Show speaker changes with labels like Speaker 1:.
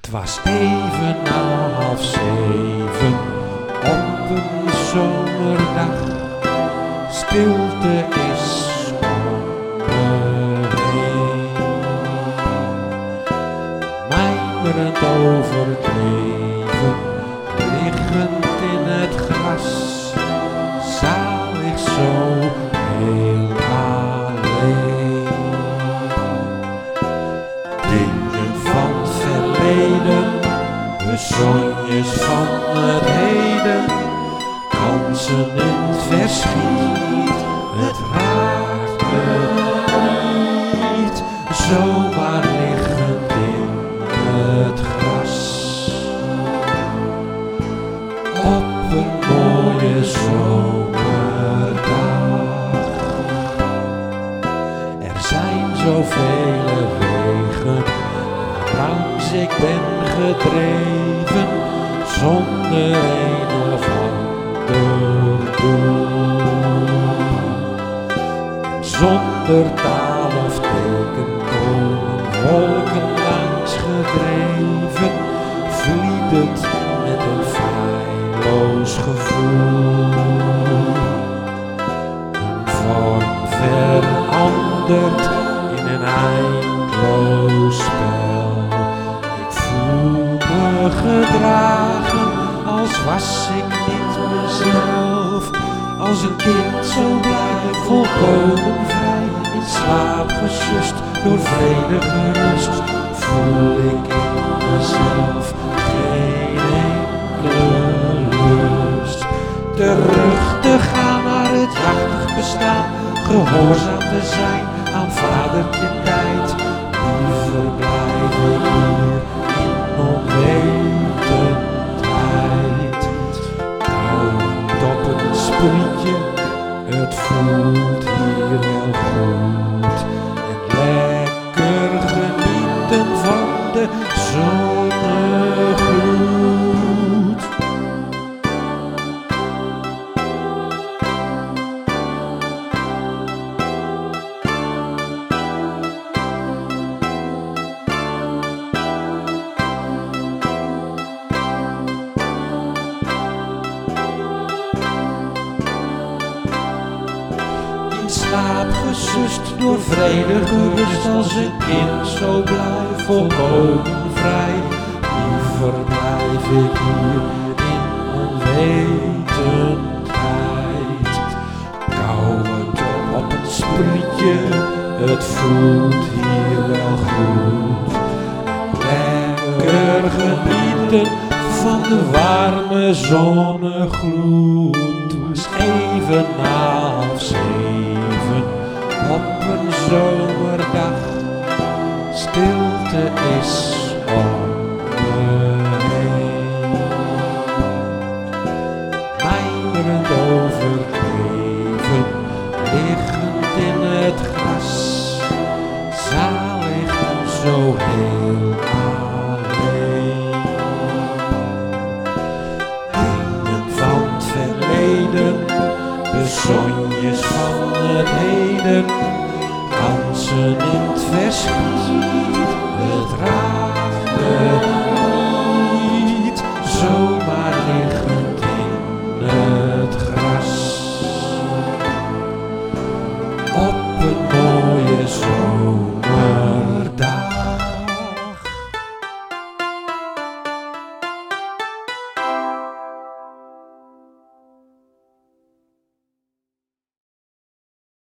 Speaker 1: Het was even na half zeven op een zomerdag. Stilte is. Mijmerend over het leven, liggend in het gras. Zalig zo bezonjes van het heden, kansen in het verschiet, het raakt me niet, zomaar liggend in het gras. Op een mooie zomerdag. Er zijn zoveel wegen langs ik ben gedreven zonder een of ander doel. Zonder taal of teken komen wolken langs gedreven, vliedend met een feilloos gevoel. Een vorm verandert gedragen als was ik niet mezelf. Als een kind zo blij, volkomen vrij, in slaap gesust, door vrede gerust, voel ik in mezelf geen enkele lust. Terug te gaan naar het jachtig bestaan, gehoorzaam te zijn aan vadertje tijd. Liever blijven hier in onwetendheid. Slaap gesust door vrede gerust als een kind zo blij, volkomen vrij. Liever blijf ik hier in onwetendheid. Kauwend op het sprietje, het voelt hier wel goed. Lekker genieten van de warme zonnegloed. Was even na zomerdag. Stilte is om me heen. Mijmerend over het leven, liggend in het gras. Zalig zo heel alleen. Dingen van het verleden, bezonjes van het heden, kansen in het verschiet, het raakt me niet, zomaar liggend in het gras. Op een mooie zomer.